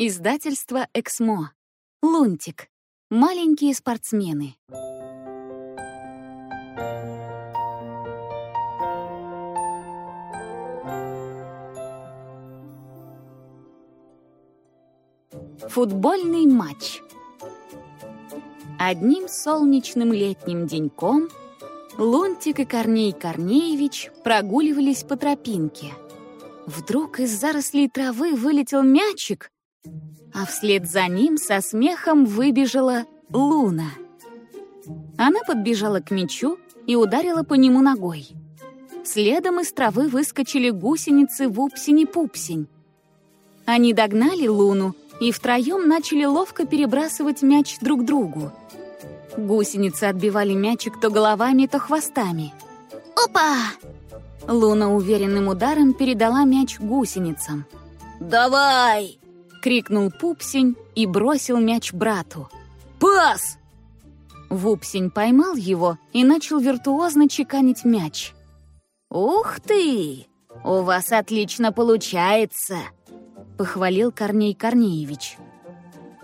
Издательство «Эксмо». Лунтик. Маленькие спортсмены. Футбольный матч. Одним солнечным летним деньком Лунтик и Корней Корнеевич прогуливались по тропинке. Вдруг из зарослей травы вылетел мячик, а вслед за ним со смехом выбежала Луна. Она подбежала к мячу и ударила по нему ногой. Следом из травы выскочили гусеницы Вупсень-Пупсень. Они догнали Луну и втроем начали ловко перебрасывать мяч друг другу. Гусеницы отбивали мячик то головами, то хвостами. «Опа!» Луна уверенным ударом передала мяч гусеницам. «Давай!» — крикнул Пупсень и бросил мяч брату. «Пас!» Вупсень поймал его и начал виртуозно чеканить мяч. «Ух ты! У вас отлично получается!» — похвалил Корней Корнеевич.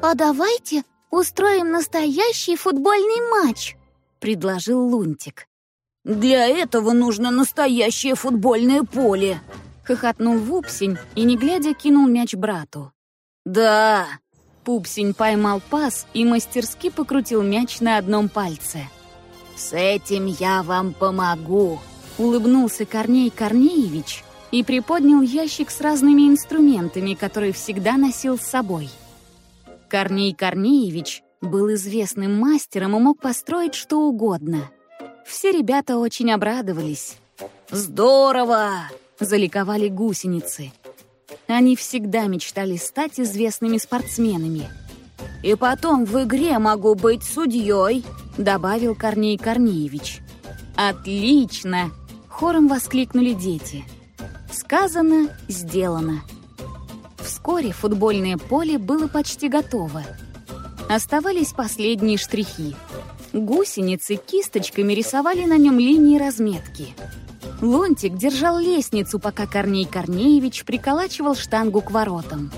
«А давайте устроим настоящий футбольный матч», — предложил Лунтик. «Для этого нужно настоящее футбольное поле», — хохотнул Вупсень и, не глядя, кинул мяч брату. «Да!» Пупсень поймал пас и мастерски покрутил мяч на одном пальце. «С этим я вам помогу!» Улыбнулся Корней Корнеевич и приподнял ящик с разными инструментами, который всегда носил с собой. Корней Корнеевич был известным мастером и мог построить что угодно. Все ребята очень обрадовались. «Здорово!» — заликовали гусеницы. Они всегда мечтали стать известными спортсменами. «И потом в игре могу быть судьей», — добавил Корней Корнеевич. «Отлично!» — хором воскликнули дети. Сказано, сделано. Вскоре футбольное поле было почти готово. Оставались последние штрихи. Гусеницы кисточками рисовали на нем линии разметки — Лунтик держал лестницу, пока Корней Корнеевич приколачивал штангу к воротам.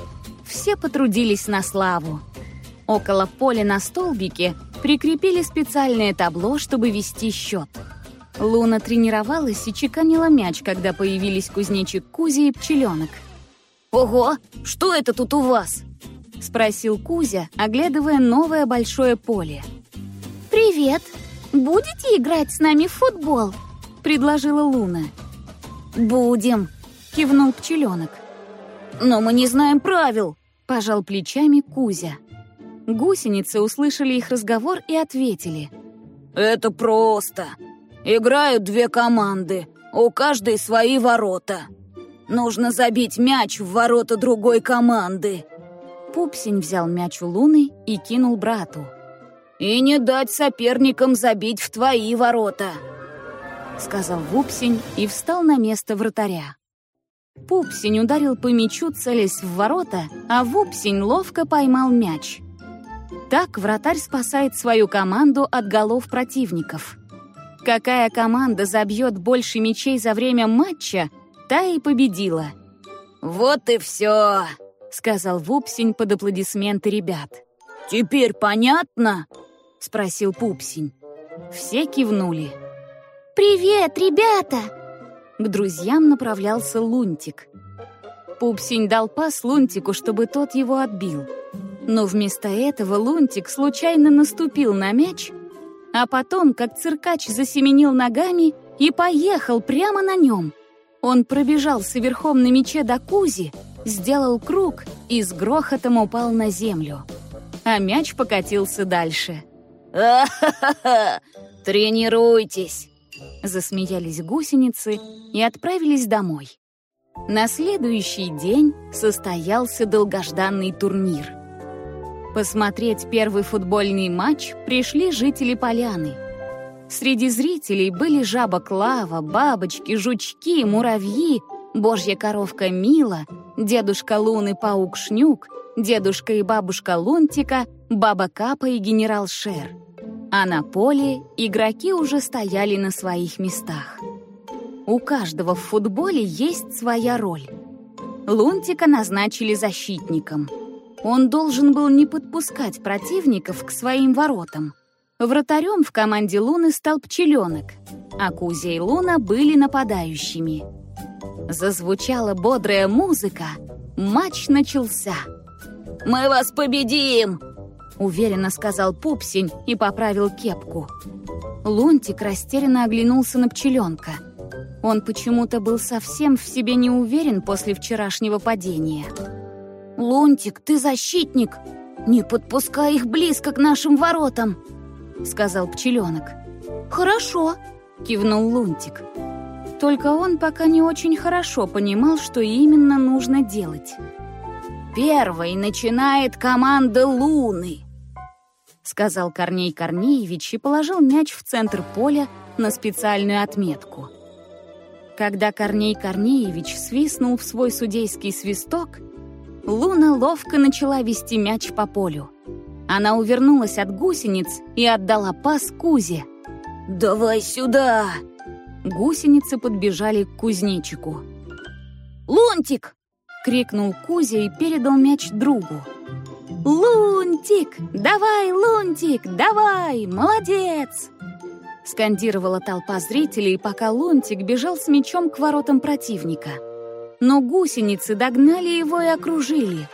Все потрудились на славу. Около поля на столбике прикрепили специальное табло, чтобы вести счет. Луна тренировалась и чеканила мяч, когда появились кузнечик Кузя и пчеленок. «Ого, что это тут у вас?» — спросил Кузя, оглядывая новое большое поле. «Привет! Будете играть с нами в футбол?» предложила Луна. «Будем», — кивнул пчеленок. «Но мы не знаем правил», — пожал плечами Кузя. Гусеницы услышали их разговор и ответили. «Это просто. Играют две команды, у каждой свои ворота. Нужно забить мяч в ворота другой команды». Пупсень взял мяч у Луны и кинул брату. «И не дать соперникам забить в твои ворота», — сказал Вупсень и встал на место вратаря. Пупсень ударил по мячу, целясь в ворота, а Вупсень ловко поймал мяч. Так вратарь спасает свою команду от голов противников. Какая команда забьет больше мячей за время матча, та и победила. «Вот и все», — сказал Вупсень под аплодисменты ребят. «Теперь понятно?» — спросил Пупсень. Все кивнули. «Привет, ребята!» К друзьям направлялся Лунтик. Пупсень дал пас Лунтику, чтобы тот его отбил. Но вместо этого Лунтик случайно наступил на мяч, а потом, как циркач, засеменил ногами и поехал прямо на нем. Он пробежался верхом на мяче до Кузи, сделал круг и с грохотом упал на землю. А мяч покатился дальше. «А-ха-ха-ха! Тренируйтесь!» Засмеялись гусеницы и отправились домой. На следующий день состоялся долгожданный турнир. Посмотреть первый футбольный матч пришли жители поляны. Среди зрителей были жаба Клава, бабочки, жучки, муравьи, божья коровка Мила, дедушка Луны Паук Шнюк, дедушка и бабушка Лунтика, баба Капа и генерал Шер — а на поле игроки уже стояли на своих местах. У каждого в футболе есть своя роль. Лунтика назначили защитником. Он должен был не подпускать противников к своим воротам. Вратарем в команде Луны стал Пчеленок, а Кузя и Луна были нападающими. Зазвучала бодрая музыка, матч начался. «Мы вас победим!» — уверенно сказал Пупсень и поправил кепку. Лунтик растерянно оглянулся на пчеленка. Он почему-то был совсем в себе не уверен после вчерашнего падения. «Лунтик, ты защитник! Не подпускай их близко к нашим воротам!» — сказал пчеленок. «Хорошо!» — кивнул Лунтик. Только он пока не очень хорошо понимал, что именно нужно делать. «Первой начинает команда Луны!» Сказал Корней Корнеевич и положил мяч в центр поля на специальную отметку. Когда Корней Корнеевич свистнул в свой судейский свисток, Луна ловко начала вести мяч по полю. Она увернулась от гусениц и отдала пас Кузе. «Давай сюда!» Гусеницы подбежали к кузнечику. «Лунтик!» — крикнул Кузя и передал мяч другу. «Лунтик! Давай, Лунтик! Давай! Молодец!» Скандировала толпа зрителей, пока Лунтик бежал с мячом к воротам противника. Но гусеницы догнали его и окружили.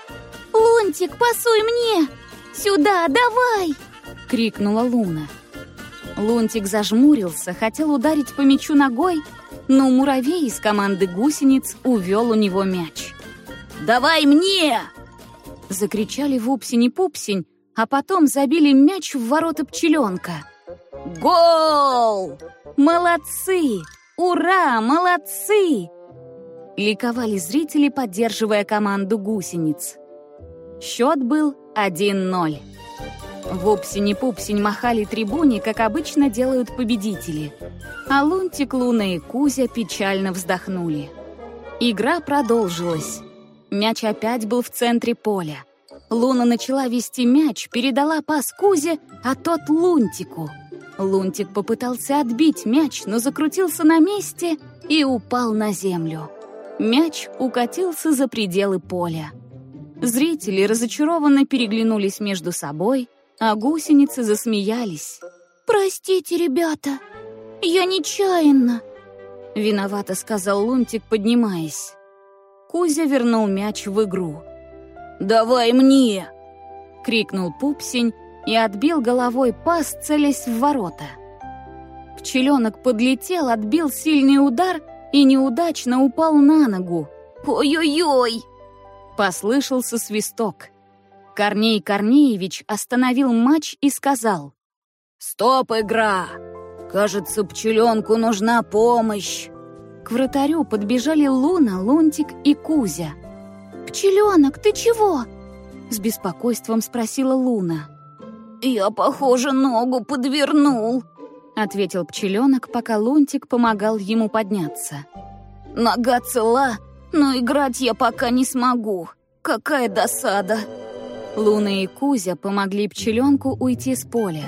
«Лунтик, пасуй мне! Сюда, давай!» — крикнула Луна. Лунтик зажмурился, хотел ударить по мячу ногой, но муравей из команды гусениц увел у него мяч. «Давай мне!» Закричали вупсень-пупсень, а потом забили мяч в ворота пчеленка. «Гол! Молодцы! Ура! Молодцы!» Ликовали зрители, поддерживая команду гусениц. Счет был 1-0. Вупсень-пупсень махали трибуне, как обычно делают победители. А Лунтик, Луна и Кузя печально вздохнули. Игра продолжилась. Мяч опять был в центре поля. Луна начала вести мяч, передала пас Кузе, а тот Лунтику. Лунтик попытался отбить мяч, но закрутился на месте и упал на землю. Мяч укатился за пределы поля. Зрители разочарованно переглянулись между собой, а гусеницы засмеялись. «Простите, ребята, я нечаянно», — виновато сказал Лунтик, поднимаясь. Кузя вернул мяч в игру. «Давай мне!» — крикнул Пупсень и отбил головой пас, целясь в ворота. Пчеленок подлетел, отбил сильный удар и неудачно упал на ногу. «Ой-ой-ой!» Послышался свисток. Корней Корнеевич остановил матч и сказал. «Стоп, игра! Кажется, пчеленку нужна помощь!» К вратарю подбежали Луна, Лунтик и Кузя. «Пчеленок, ты чего?» С беспокойством спросила Луна. «Я, похоже, ногу подвернул», — ответил пчеленок, пока Лунтик помогал ему подняться. «Нога цела, но играть я пока не смогу. Какая досада!» Луна и Кузя помогли пчеленку уйти с поля,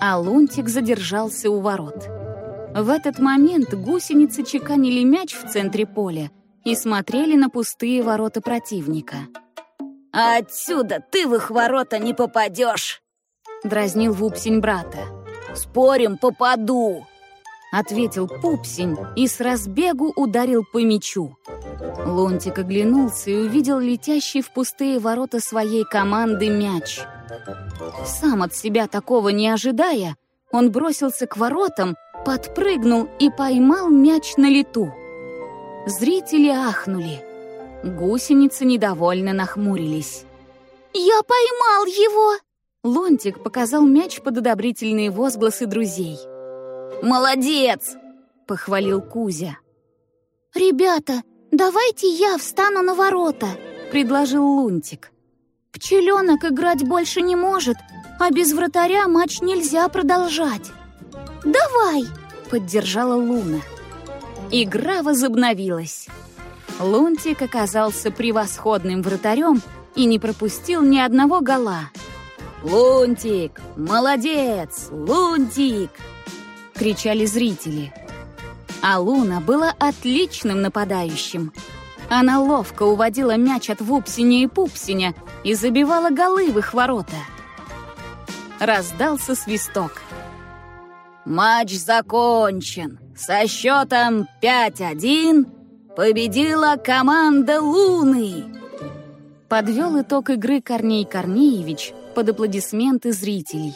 а Лунтик задержался у ворот. В этот момент гусеницы чеканили мяч в центре поля и смотрели на пустые ворота противника. отсюда ты в их ворота не попадешь!» — дразнил Вупсень брата. «Спорим, попаду!» — ответил Пупсень и с разбегу ударил по мячу. Лунтик оглянулся и увидел летящий в пустые ворота своей команды мяч. Сам от себя такого не ожидая, он бросился к воротам подпрыгнул и поймал мяч на лету. Зрители ахнули. Гусеницы недовольно нахмурились. «Я поймал его!» Лунтик показал мяч под одобрительные возгласы друзей. «Молодец!» — похвалил Кузя. «Ребята, давайте я встану на ворота!» — предложил Лунтик. «Пчеленок играть больше не может, а без вратаря матч нельзя продолжать!» «Давай!» — поддержала Луна. Игра возобновилась. Лунтик оказался превосходным вратарем и не пропустил ни одного гола. «Лунтик! Молодец! Лунтик!» — кричали зрители. А Луна была отличным нападающим. Она ловко уводила мяч от Вупсиня и Пупсиня и забивала голы в их ворота. Раздался свисток. Матч закончен. Со счетом 5-1 победила команда Луны. Подвел итог игры Корней Корнеевич под аплодисменты зрителей.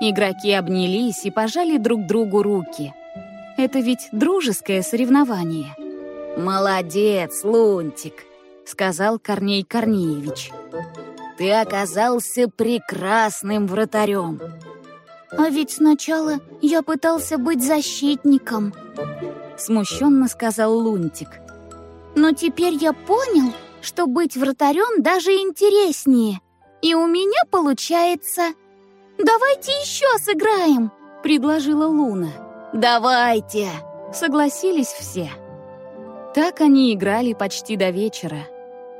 Игроки обнялись и пожали друг другу руки. Это ведь дружеское соревнование. «Молодец, Лунтик», — сказал Корней Корнеевич. «Ты оказался прекрасным вратарем». «А ведь сначала я пытался быть защитником», — смущенно сказал Лунтик. «Но теперь я понял, что быть вратарем даже интереснее, и у меня получается. Давайте еще сыграем», — предложила Луна. «Давайте!» — согласились все. Так они играли почти до вечера.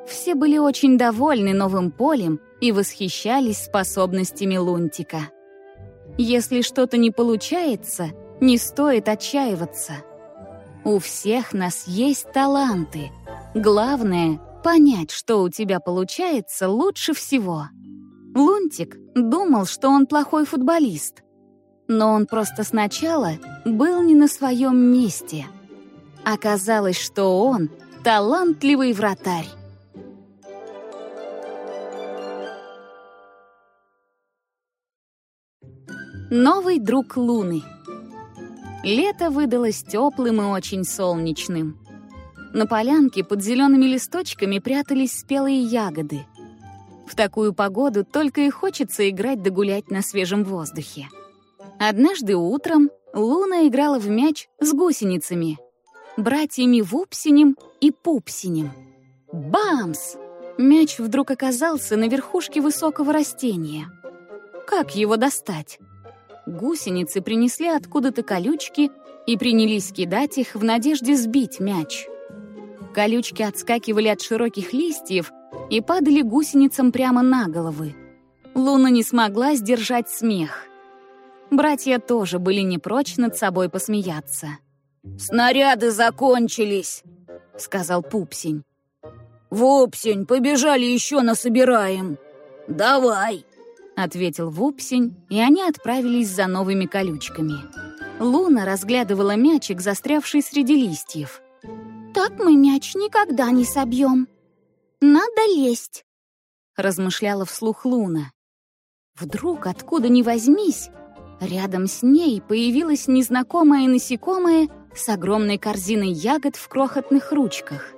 Все были очень довольны новым полем и восхищались способностями Лунтика. Если что-то не получается, не стоит отчаиваться. У всех нас есть таланты. Главное — понять, что у тебя получается лучше всего. Лунтик думал, что он плохой футболист. Но он просто сначала был не на своем месте — Оказалось, что он талантливый вратарь. Новый друг Луны. Лето выдалось теплым и очень солнечным. На полянке под зелеными листочками прятались спелые ягоды. В такую погоду только и хочется играть да гулять на свежем воздухе. Однажды утром Луна играла в мяч с гусеницами — братьями Вупсинем и Пупсинем. Бамс! Мяч вдруг оказался на верхушке высокого растения. Как его достать? Гусеницы принесли откуда-то колючки и принялись кидать их в надежде сбить мяч. Колючки отскакивали от широких листьев и падали гусеницам прямо на головы. Луна не смогла сдержать смех. Братья тоже были не прочь над собой посмеяться. «Снаряды закончились», — сказал Пупсень. «Вупсень, побежали еще насобираем. Давай», — ответил Вупсень, и они отправились за новыми колючками. Луна разглядывала мячик, застрявший среди листьев. «Так мы мяч никогда не собьем. Надо лезть», — размышляла вслух Луна. Вдруг, откуда ни возьмись, рядом с ней появилось незнакомое насекомое с огромной корзиной ягод в крохотных ручках.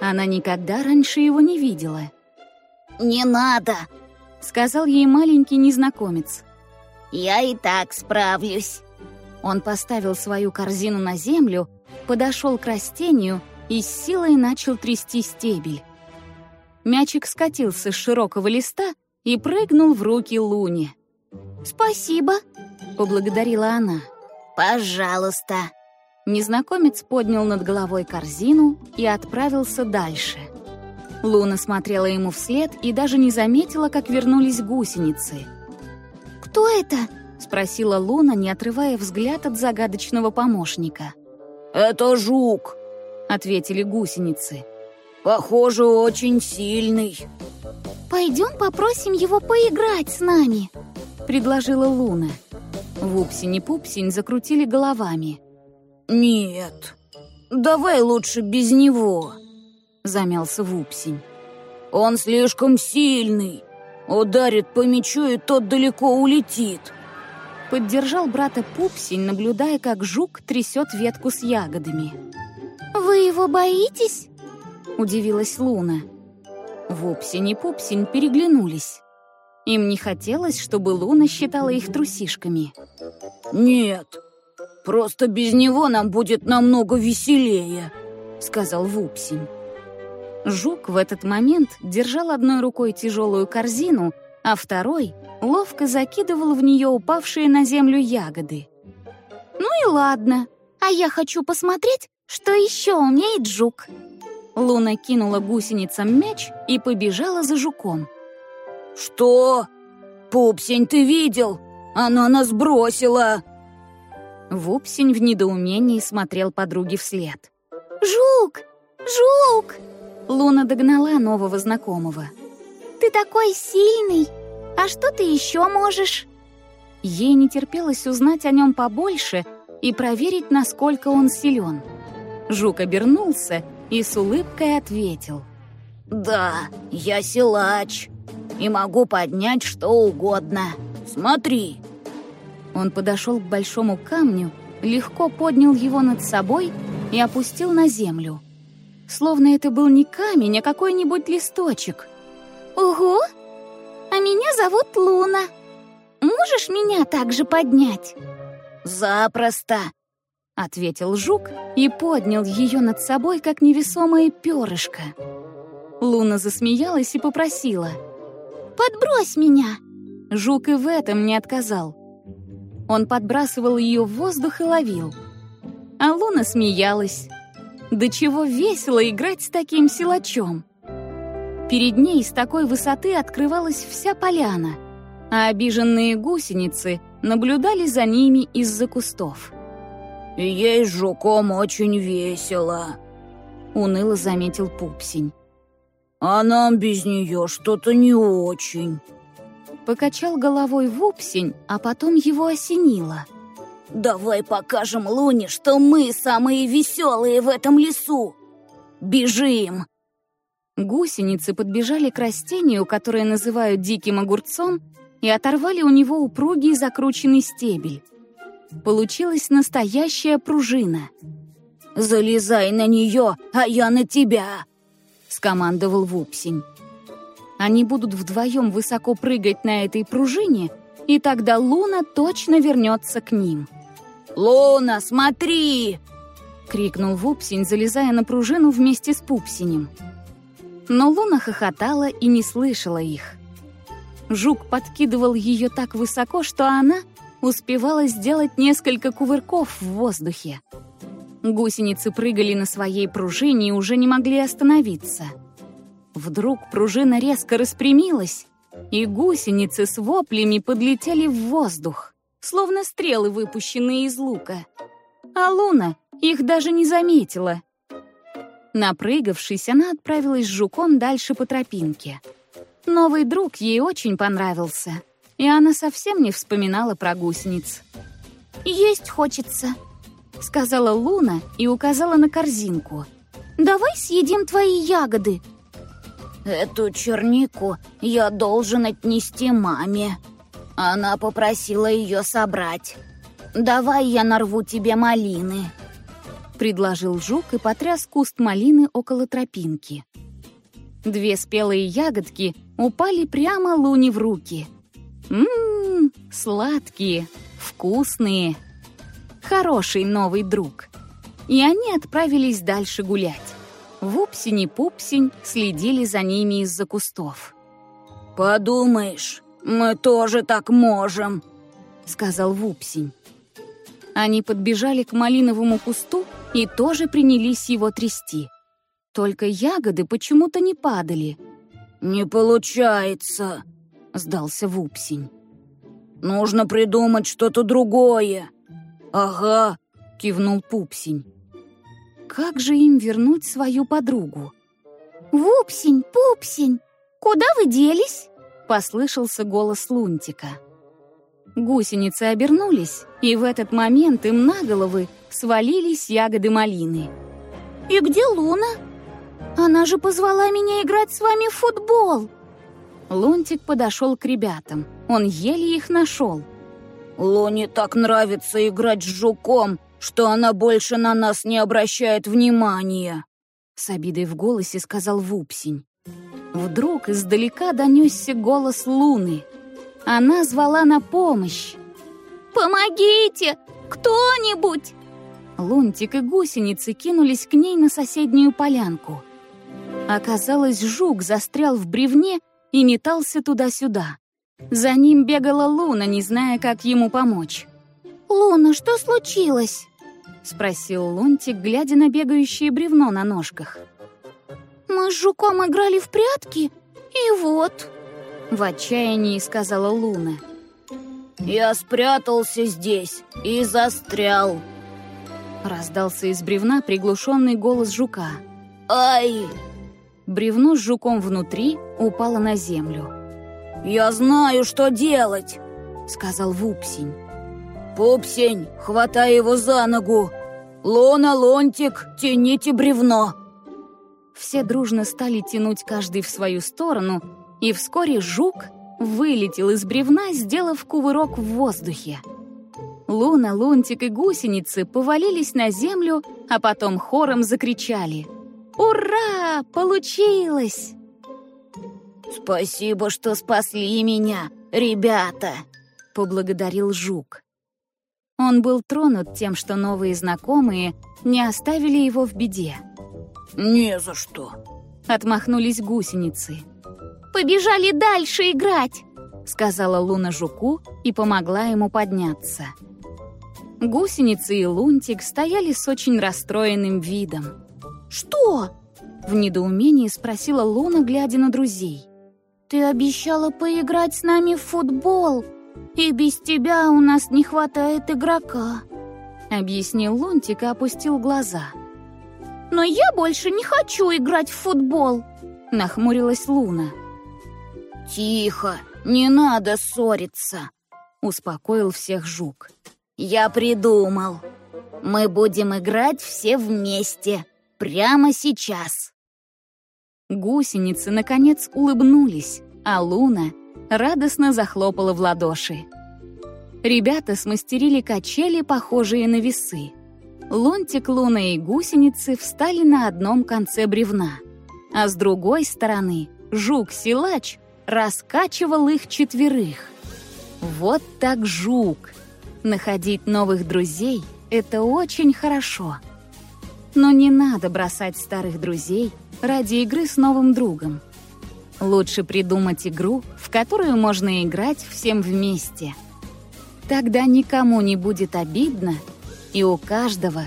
Она никогда раньше его не видела. «Не надо!» — сказал ей маленький незнакомец. «Я и так справлюсь». Он поставил свою корзину на землю, подошел к растению и с силой начал трясти стебель. Мячик скатился с широкого листа и прыгнул в руки Луне. «Спасибо», — поблагодарила она. «Пожалуйста», Незнакомец поднял над головой корзину и отправился дальше. Луна смотрела ему вслед и даже не заметила, как вернулись гусеницы. «Кто это?» — спросила Луна, не отрывая взгляд от загадочного помощника. «Это жук», — ответили гусеницы. «Похоже, очень сильный». «Пойдем попросим его поиграть с нами», — предложила Луна. Вупсень и Пупсень закрутили головами. «Нет, давай лучше без него», — замялся Вупсень. «Он слишком сильный. Ударит по мячу, и тот далеко улетит». Поддержал брата Пупсень, наблюдая, как жук трясет ветку с ягодами. «Вы его боитесь?» — удивилась Луна. Вупсень и Пупсень переглянулись. Им не хотелось, чтобы Луна считала их трусишками. «Нет, «Просто без него нам будет намного веселее», — сказал Вупсень. Жук в этот момент держал одной рукой тяжелую корзину, а второй ловко закидывал в нее упавшие на землю ягоды. «Ну и ладно, а я хочу посмотреть, что еще умеет жук». Луна кинула гусеницам мяч и побежала за жуком. «Что? Пупсень, ты видел? Она нас бросила!» Вупсень в недоумении смотрел подруге вслед. «Жук! Жук!» Луна догнала нового знакомого. «Ты такой сильный! А что ты еще можешь?» Ей не терпелось узнать о нем побольше и проверить, насколько он силен. Жук обернулся и с улыбкой ответил. «Да, я силач и могу поднять что угодно. Смотри!» Он подошел к большому камню, легко поднял его над собой и опустил на землю. Словно это был не камень, а какой-нибудь листочек. «Ого! А меня зовут Луна. Можешь меня также поднять?» «Запросто!» — ответил жук и поднял ее над собой, как невесомое перышко. Луна засмеялась и попросила. «Подбрось меня!» Жук и в этом не отказал. Он подбрасывал ее в воздух и ловил. А Луна смеялась. Да чего весело играть с таким силачом. Перед ней с такой высоты открывалась вся поляна, а обиженные гусеницы наблюдали за ними из-за кустов. «Ей с жуком очень весело», — уныло заметил Пупсень. «А нам без нее что-то не очень». Покачал головой Вупсень, а потом его осенило. «Давай покажем Луне, что мы самые веселые в этом лесу! Бежим!» Гусеницы подбежали к растению, которое называют диким огурцом, и оторвали у него упругий закрученный стебель. Получилась настоящая пружина. «Залезай на нее, а я на тебя!» — скомандовал Вупсень. Они будут вдвоем высоко прыгать на этой пружине, и тогда Луна точно вернется к ним. «Луна, смотри!» — крикнул Вупсень, залезая на пружину вместе с Пупсинем. Но Луна хохотала и не слышала их. Жук подкидывал ее так высоко, что она успевала сделать несколько кувырков в воздухе. Гусеницы прыгали на своей пружине и уже не могли остановиться — Вдруг пружина резко распрямилась, и гусеницы с воплями подлетели в воздух, словно стрелы, выпущенные из лука. А Луна их даже не заметила. Напрыгавшись, она отправилась с жуком дальше по тропинке. Новый друг ей очень понравился, и она совсем не вспоминала про гусениц. «Есть хочется», — сказала Луна и указала на корзинку. «Давай съедим твои ягоды», Эту чернику я должен отнести маме. Она попросила ее собрать. Давай я нарву тебе малины. Предложил жук и потряс куст малины около тропинки. Две спелые ягодки упали прямо Луне в руки. Ммм, сладкие, вкусные. Хороший новый друг. И они отправились дальше гулять. Вупсень и Пупсень следили за ними из-за кустов. «Подумаешь, мы тоже так можем», — сказал Вупсень. Они подбежали к малиновому кусту и тоже принялись его трясти. Только ягоды почему-то не падали. «Не получается», — сдался Вупсень. «Нужно придумать что-то другое». «Ага», — кивнул Пупсень. Как же им вернуть свою подругу? «Вупсень, пупсень, куда вы делись?» Послышался голос Лунтика. Гусеницы обернулись, и в этот момент им на головы свалились ягоды малины. «И где Луна? Она же позвала меня играть с вами в футбол!» Лунтик подошел к ребятам. Он еле их нашел. «Луне так нравится играть с жуком, что она больше на нас не обращает внимания», — с обидой в голосе сказал Вупсень. Вдруг издалека донесся голос Луны. Она звала на помощь. «Помогите! Кто-нибудь!» Лунтик и гусеницы кинулись к ней на соседнюю полянку. Оказалось, жук застрял в бревне и метался туда-сюда. За ним бегала Луна, не зная, как ему помочь. «Луна, что случилось?» — спросил Лунтик, глядя на бегающее бревно на ножках. «Мы с жуком играли в прятки, и вот...» — в отчаянии сказала Луна. «Я спрятался здесь и застрял», — раздался из бревна приглушенный голос жука. Ай! Бревно с жуком внутри упало на землю. «Я знаю, что делать!» — сказал Вупсень. «Пупсень, хватай его за ногу! Лона, Лонтик, тяните бревно!» Все дружно стали тянуть каждый в свою сторону, и вскоре жук вылетел из бревна, сделав кувырок в воздухе. Луна, Лунтик и гусеницы повалились на землю, а потом хором закричали. «Ура! Получилось!» «Спасибо, что спасли меня, ребята!» — поблагодарил Жук. Он был тронут тем, что новые знакомые не оставили его в беде. «Не за что!» — отмахнулись гусеницы. «Побежали дальше играть!» — сказала Луна Жуку и помогла ему подняться. Гусеницы и Лунтик стояли с очень расстроенным видом. «Что?» — в недоумении спросила Луна, глядя на друзей. «Ты обещала поиграть с нами в футбол, и без тебя у нас не хватает игрока», — объяснил Лунтик и опустил глаза. «Но я больше не хочу играть в футбол», — нахмурилась Луна. «Тихо, не надо ссориться», — успокоил всех Жук. «Я придумал. Мы будем играть все вместе, прямо сейчас». Гусеницы, наконец, улыбнулись, а Луна радостно захлопала в ладоши. Ребята смастерили качели, похожие на весы. Лунтик, Луна и гусеницы встали на одном конце бревна, а с другой стороны жук-силач раскачивал их четверых. Вот так жук! Находить новых друзей — это очень хорошо. Но не надо бросать старых друзей ради игры с новым другом. Лучше придумать игру, в которую можно играть всем вместе. Тогда никому не будет обидно, и у каждого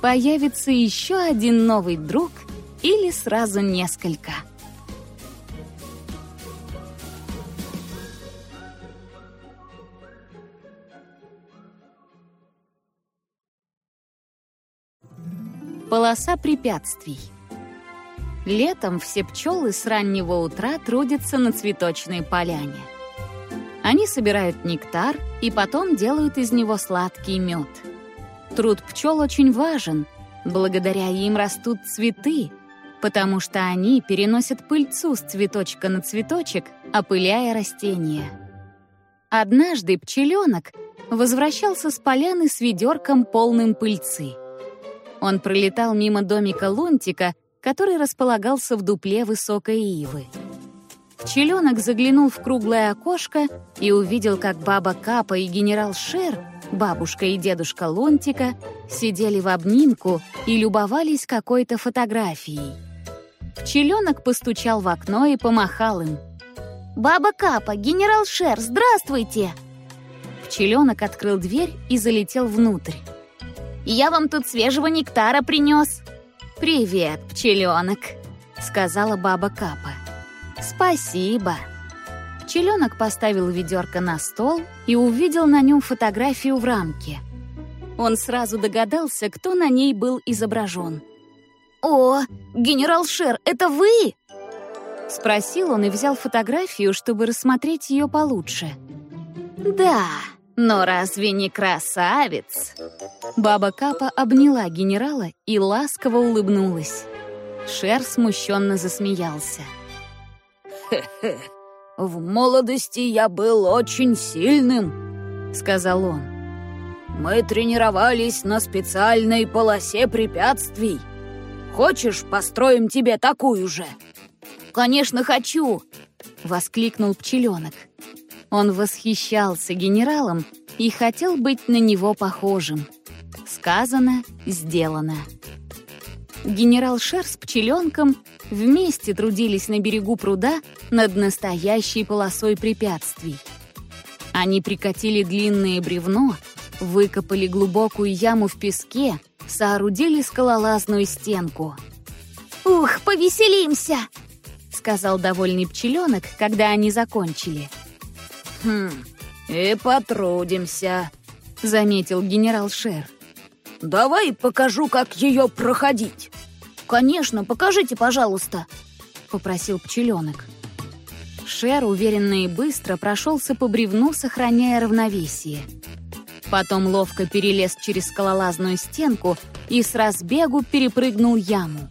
появится еще один новый друг или сразу несколько. Полоса препятствий. Летом все пчелы с раннего утра трудятся на цветочной поляне. Они собирают нектар и потом делают из него сладкий мед. Труд пчел очень важен, благодаря им растут цветы, потому что они переносят пыльцу с цветочка на цветочек, опыляя растения. Однажды пчеленок возвращался с поляны с ведерком полным пыльцы — он пролетал мимо домика Лунтика, который располагался в дупле высокой ивы. Пчеленок заглянул в круглое окошко и увидел, как баба Капа и генерал Шер, бабушка и дедушка Лунтика, сидели в обнимку и любовались какой-то фотографией. Пчеленок постучал в окно и помахал им. «Баба Капа, генерал Шер, здравствуйте!» Пчеленок открыл дверь и залетел внутрь. Я вам тут свежего нектара принес». «Привет, пчеленок», — сказала баба Капа. «Спасибо». Пчеленок поставил ведерко на стол и увидел на нем фотографию в рамке. Он сразу догадался, кто на ней был изображен. «О, генерал Шер, это вы?» Спросил он и взял фотографию, чтобы рассмотреть ее получше. «Да», но разве не красавец? Баба Капа обняла генерала и ласково улыбнулась. Шер смущенно засмеялся. «Хе-хе, в молодости я был очень сильным», — сказал он. «Мы тренировались на специальной полосе препятствий. Хочешь, построим тебе такую же?» «Конечно, хочу!» — воскликнул пчеленок. Он восхищался генералом и хотел быть на него похожим. Сказано, сделано. Генерал Шер с пчеленком вместе трудились на берегу пруда над настоящей полосой препятствий. Они прикатили длинное бревно, выкопали глубокую яму в песке, соорудили скалолазную стенку. «Ух, повеселимся!» — сказал довольный пчеленок, когда они закончили — «Хм, и потрудимся», — заметил генерал Шер. «Давай покажу, как ее проходить». Конечно, покажите, пожалуйста», — попросил пчеленок. Шер уверенно и быстро прошелся по бревну, сохраняя равновесие. Потом ловко перелез через скалолазную стенку и с разбегу перепрыгнул яму.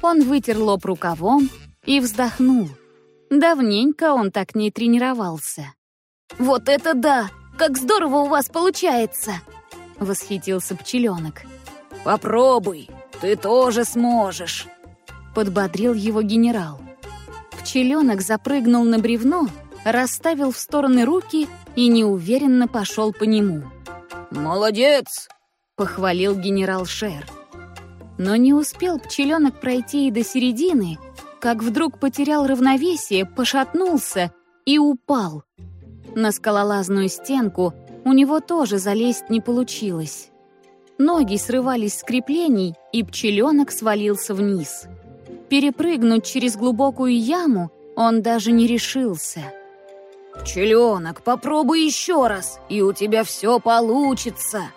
Он вытер лоб рукавом и вздохнул. Давненько он так не тренировался. «Вот это да! Как здорово у вас получается!» — восхитился пчеленок. «Попробуй, ты тоже сможешь!» — подбодрил его генерал. Пчеленок запрыгнул на бревно, расставил в стороны руки и неуверенно пошел по нему. «Молодец!» — похвалил генерал Шер. Но не успел пчеленок пройти и до середины, как вдруг потерял равновесие, пошатнулся и упал. На скалолазную стенку у него тоже залезть не получилось. Ноги срывались с креплений, и пчеленок свалился вниз. Перепрыгнуть через глубокую яму он даже не решился. «Пчеленок, попробуй еще раз, и у тебя все получится!»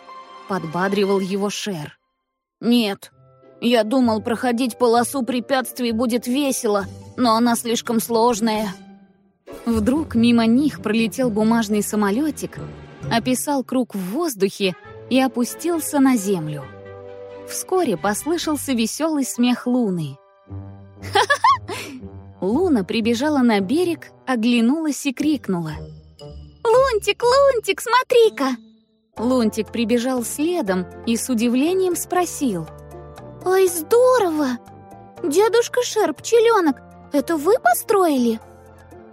Подбадривал его Шер. «Нет, я думал, проходить полосу препятствий будет весело, но она слишком сложная». Вдруг мимо них пролетел бумажный самолетик, описал круг в воздухе и опустился на землю. Вскоре послышался веселый смех Луны. Луна прибежала на берег, оглянулась и крикнула. «Лунтик, Лунтик, смотри-ка!» Лунтик прибежал следом и с удивлением спросил. «Ой, здорово! Дедушка Шер, пчеленок, это вы построили?»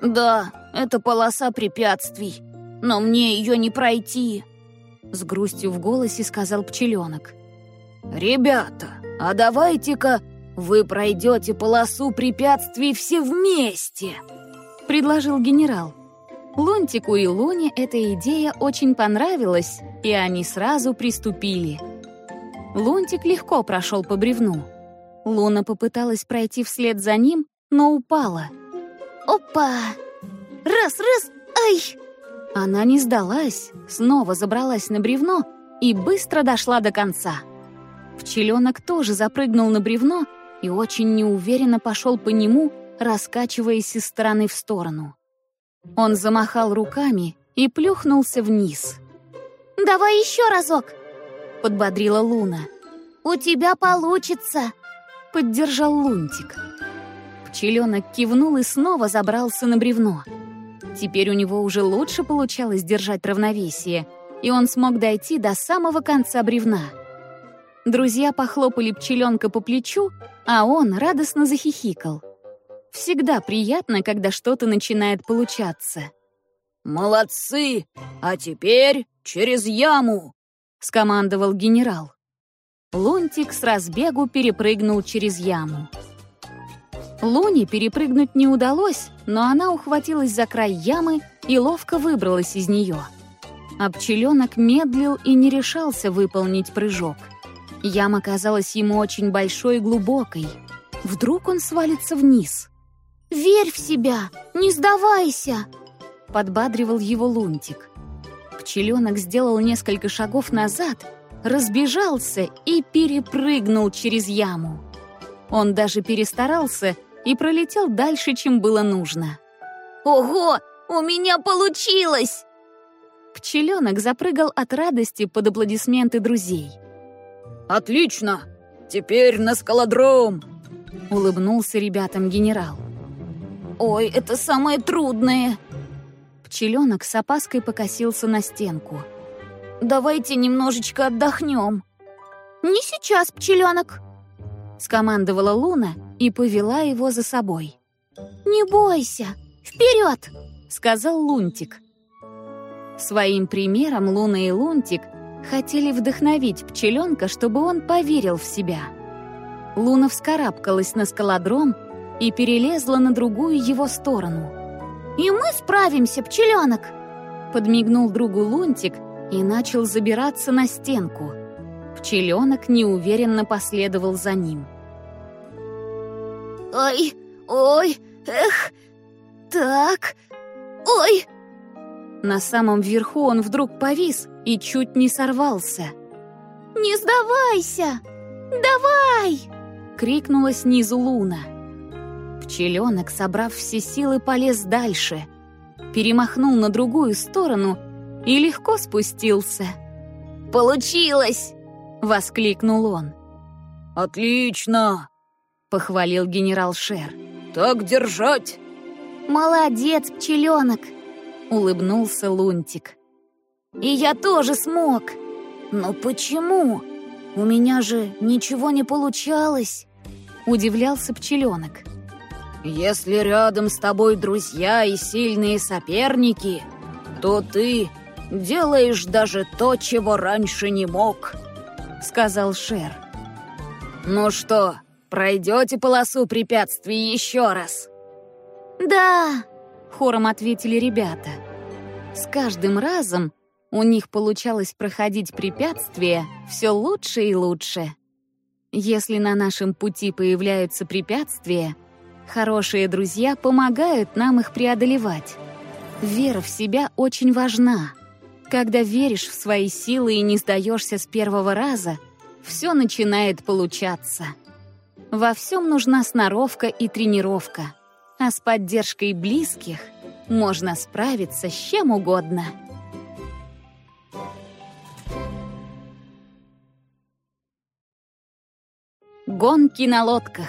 «Да, это полоса препятствий, но мне ее не пройти», — с грустью в голосе сказал пчеленок. «Ребята, а давайте-ка вы пройдете полосу препятствий все вместе», — предложил генерал. Лунтику и Луне эта идея очень понравилась, и они сразу приступили. Лунтик легко прошел по бревну. Луна попыталась пройти вслед за ним, но упала. «Опа! Раз, раз, ай!» Она не сдалась, снова забралась на бревно и быстро дошла до конца. Пчеленок тоже запрыгнул на бревно и очень неуверенно пошел по нему, раскачиваясь из стороны в сторону. Он замахал руками и плюхнулся вниз. «Давай еще разок!» — подбодрила Луна. «У тебя получится!» — поддержал Лунтик. Пчеленок кивнул и снова забрался на бревно. Теперь у него уже лучше получалось держать равновесие, и он смог дойти до самого конца бревна. Друзья похлопали пчеленка по плечу, а он радостно захихикал. Всегда приятно, когда что-то начинает получаться. «Молодцы! А теперь через яму!» — скомандовал генерал. Лунтик с разбегу перепрыгнул через яму. Луне перепрыгнуть не удалось, но она ухватилась за край ямы и ловко выбралась из нее. А пчеленок медлил и не решался выполнить прыжок. Яма казалась ему очень большой и глубокой. Вдруг он свалится вниз. «Верь в себя! Не сдавайся!» Подбадривал его Лунтик. Пчеленок сделал несколько шагов назад, разбежался и перепрыгнул через яму. Он даже перестарался и пролетел дальше, чем было нужно. «Ого! У меня получилось!» Пчеленок запрыгал от радости под аплодисменты друзей. «Отлично! Теперь на скалодром!» Улыбнулся ребятам генерал. «Ой, это самое трудное!» Пчеленок с опаской покосился на стенку. «Давайте немножечко отдохнем». «Не сейчас, пчеленок!» Скомандовала Луна и повела его за собой. «Не бойся! Вперед!» — сказал Лунтик. Своим примером Луна и Лунтик хотели вдохновить пчеленка, чтобы он поверил в себя. Луна вскарабкалась на скалодром и перелезла на другую его сторону. «И мы справимся, пчеленок!» Подмигнул другу Лунтик и начал забираться на стенку. Пчеленок неуверенно последовал за ним. «Ой, ой, эх, так, ой!» На самом верху он вдруг повис и чуть не сорвался. «Не сдавайся! Давай!» — крикнула снизу Луна. Пчеленок, собрав все силы, полез дальше, перемахнул на другую сторону и легко спустился. «Получилось!» — воскликнул он. «Отлично!» — похвалил генерал Шер. «Так держать!» «Молодец, пчеленок!» — улыбнулся Лунтик. «И я тоже смог! Но почему? У меня же ничего не получалось!» — удивлялся пчеленок. «Если рядом с тобой друзья и сильные соперники, то ты делаешь даже то, чего раньше не мог», — сказал Шер. «Ну что, пройдете полосу препятствий еще раз?» «Да!» — хором ответили ребята. С каждым разом у них получалось проходить препятствия все лучше и лучше. Если на нашем пути появляются препятствия, хорошие друзья помогают нам их преодолевать. Вера в себя очень важна. Когда веришь в свои силы и не сдаешься с первого раза, все начинает получаться. Во всем нужна сноровка и тренировка, а с поддержкой близких можно справиться с чем угодно. Гонки на лодках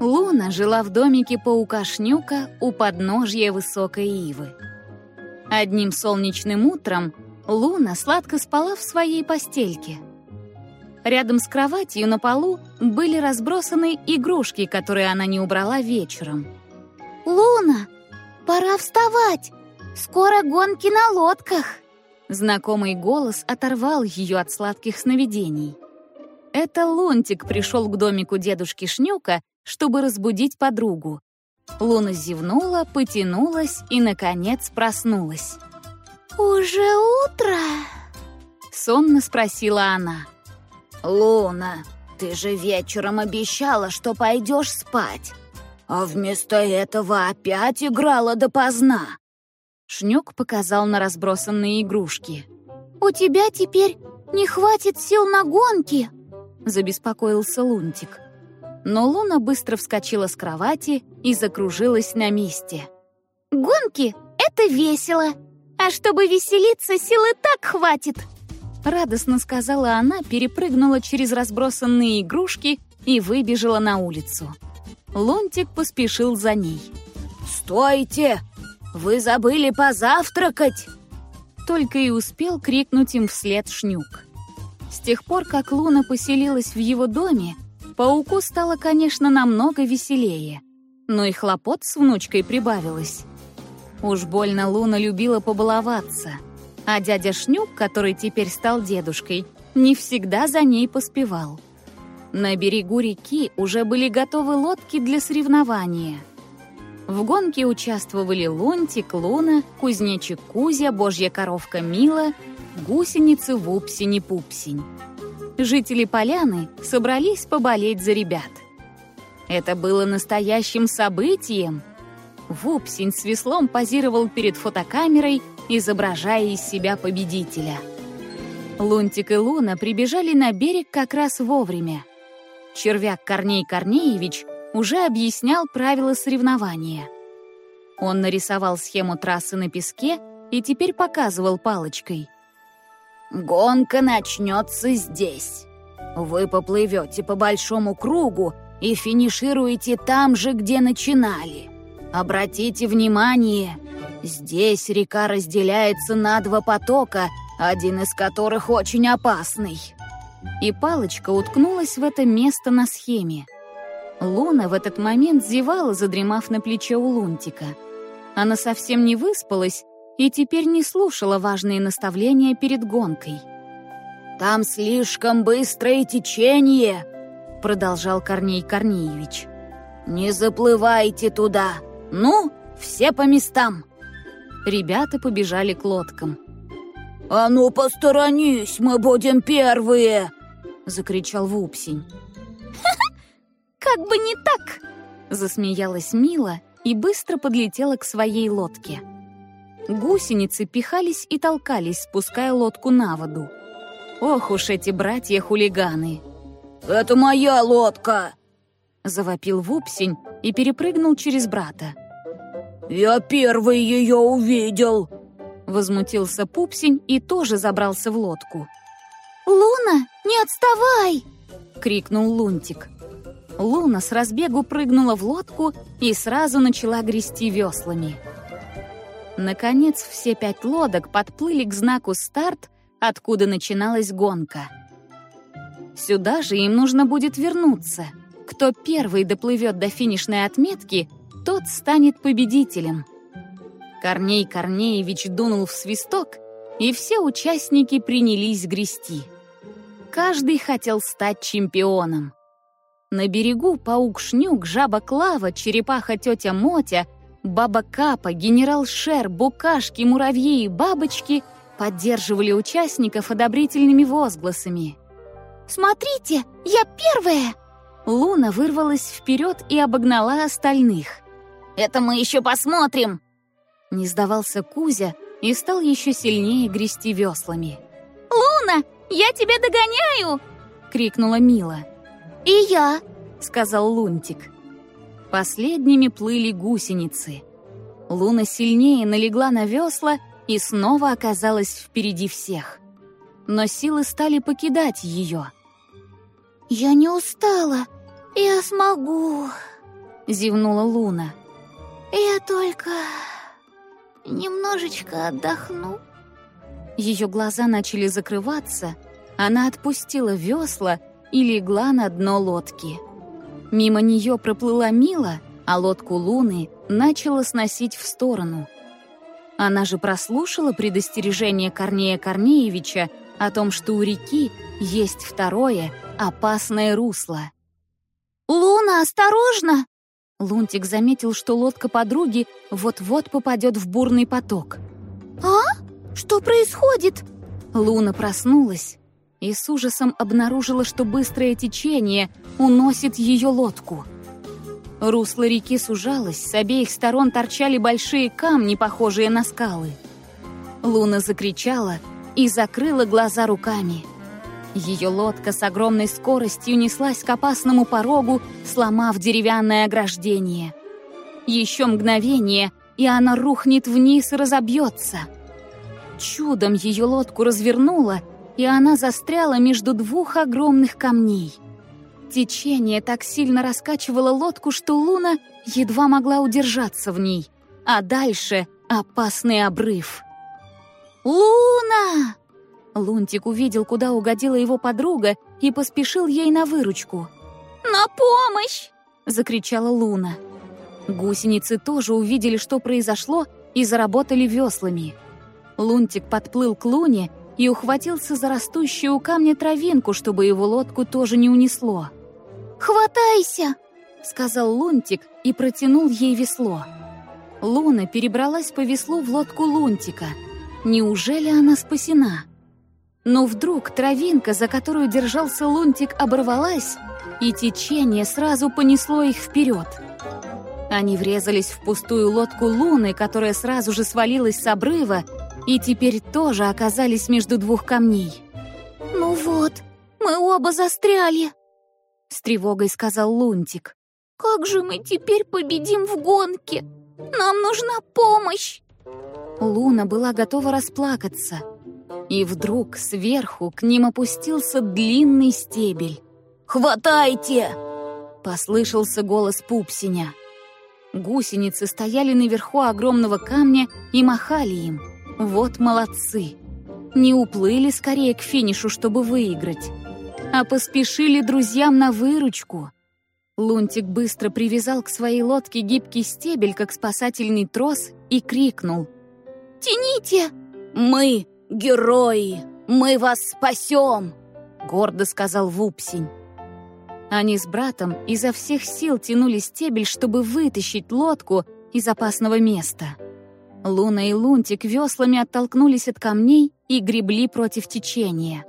Луна жила в домике паука-шнюка у подножья высокой ивы. Одним солнечным утром Луна сладко спала в своей постельке. Рядом с кроватью на полу были разбросаны игрушки, которые она не убрала вечером. «Луна, пора вставать! Скоро гонки на лодках!» Знакомый голос оторвал ее от сладких сновидений. Это Лунтик пришел к домику дедушки Шнюка, чтобы разбудить подругу. Луна зевнула, потянулась и, наконец, проснулась. «Уже утро?» — сонно спросила она. «Луна, ты же вечером обещала, что пойдешь спать, а вместо этого опять играла допоздна!» Шнюк показал на разбросанные игрушки. «У тебя теперь не хватит сил на гонки!» — забеспокоился Лунтик. Но Луна быстро вскочила с кровати и закружилась на месте. «Гонки — это весело, а чтобы веселиться, силы так хватит!» Радостно сказала она, перепрыгнула через разбросанные игрушки и выбежала на улицу. Лунтик поспешил за ней. «Стойте! Вы забыли позавтракать!» Только и успел крикнуть им вслед Шнюк. С тех пор, как Луна поселилась в его доме, Пауку стало, конечно, намного веселее, но и хлопот с внучкой прибавилось. Уж больно Луна любила побаловаться, а дядя Шнюк, который теперь стал дедушкой, не всегда за ней поспевал. На берегу реки уже были готовы лодки для соревнования. В гонке участвовали Лунтик, Луна, кузнечик Кузя, божья коровка Мила, гусеницы Вупсень-Пупсень жители поляны собрались поболеть за ребят. Это было настоящим событием. Вупсень с веслом позировал перед фотокамерой, изображая из себя победителя. Лунтик и Луна прибежали на берег как раз вовремя. Червяк Корней Корнеевич уже объяснял правила соревнования. Он нарисовал схему трассы на песке и теперь показывал палочкой. Гонка начнется здесь. Вы поплывете по большому кругу и финишируете там же, где начинали. Обратите внимание, здесь река разделяется на два потока, один из которых очень опасный. И палочка уткнулась в это место на схеме. Луна в этот момент зевала, задремав на плече у Лунтика. Она совсем не выспалась и теперь не слушала важные наставления перед гонкой. «Там слишком быстрое течение», — продолжал Корней Корнеевич. «Не заплывайте туда! Ну, все по местам!» Ребята побежали к лодкам. «А ну, посторонись, мы будем первые!» — закричал Вупсень. «Как бы не так!» — засмеялась Мила и быстро подлетела к своей лодке. Гусеницы пихались и толкались, спуская лодку на воду. Ох уж эти братья-хулиганы! Это моя лодка!» Завопил Вупсень и перепрыгнул через брата. «Я первый ее увидел!» Возмутился Пупсень и тоже забрался в лодку. «Луна, не отставай!» — крикнул Лунтик. Луна с разбегу прыгнула в лодку и сразу начала грести веслами. Наконец, все пять лодок подплыли к знаку «Старт», откуда начиналась гонка. Сюда же им нужно будет вернуться. Кто первый доплывет до финишной отметки, тот станет победителем. Корней Корнеевич дунул в свисток, и все участники принялись грести. Каждый хотел стать чемпионом. На берегу паук-шнюк, жаба Клава, черепаха тетя Мотя, баба Капа, генерал Шер, букашки, муравьи и бабочки поддерживали участников одобрительными возгласами. «Смотрите, я первая!» Луна вырвалась вперед и обогнала остальных. «Это мы еще посмотрим!» Не сдавался Кузя и стал еще сильнее грести веслами. «Луна, я тебя догоняю!» — крикнула Мила. «И я!» — сказал Лунтик. Последними плыли гусеницы. Луна сильнее налегла на весла и снова оказалась впереди всех. Но силы стали покидать ее. «Я не устала. Я смогу», — зевнула Луна. «Я только немножечко отдохну». Ее глаза начали закрываться, она отпустила весла и легла на дно лодки. Мимо нее проплыла Мила, а лодку Луны начала сносить в сторону. Она же прослушала предостережение Корнея Корнеевича о том, что у реки есть второе, опасное русло. «Луна, осторожно!» Лунтик заметил, что лодка подруги вот-вот попадет в бурный поток. «А? Что происходит?» Луна проснулась и с ужасом обнаружила, что быстрое течение уносит ее лодку. Русло реки сужалось, с обеих сторон торчали большие камни, похожие на скалы. Луна закричала и закрыла глаза руками. Ее лодка с огромной скоростью неслась к опасному порогу, сломав деревянное ограждение. Еще мгновение, и она рухнет вниз и разобьется. Чудом ее лодку развернуло, и она застряла между двух огромных камней. Течение так сильно раскачивало лодку, что Луна едва могла удержаться в ней. А дальше опасный обрыв. «Луна!» Лунтик увидел, куда угодила его подруга, и поспешил ей на выручку. «На помощь!» — закричала Луна. Гусеницы тоже увидели, что произошло, и заработали веслами. Лунтик подплыл к Луне и ухватился за растущую у камня травинку, чтобы его лодку тоже не унесло. «Хватайся!» — сказал Лунтик и протянул ей весло. Луна перебралась по веслу в лодку Лунтика. Неужели она спасена? Но вдруг травинка, за которую держался Лунтик, оборвалась, и течение сразу понесло их вперед. Они врезались в пустую лодку Луны, которая сразу же свалилась с обрыва, и теперь тоже оказались между двух камней. «Ну вот, мы оба застряли», — с тревогой сказал Лунтик. «Как же мы теперь победим в гонке? Нам нужна помощь!» Луна была готова расплакаться. И вдруг сверху к ним опустился длинный стебель. «Хватайте!» — послышался голос Пупсиня. Гусеницы стояли наверху огромного камня и махали им. Вот молодцы! Не уплыли скорее к финишу, чтобы выиграть, а поспешили друзьям на выручку. Лунтик быстро привязал к своей лодке гибкий стебель, как спасательный трос, и крикнул. «Тяните!» «Мы герои! Мы вас спасем!» — гордо сказал Вупсень. Они с братом изо всех сил тянули стебель, чтобы вытащить лодку из опасного места. Луна и Лунтик веслами оттолкнулись от камней и гребли против течения.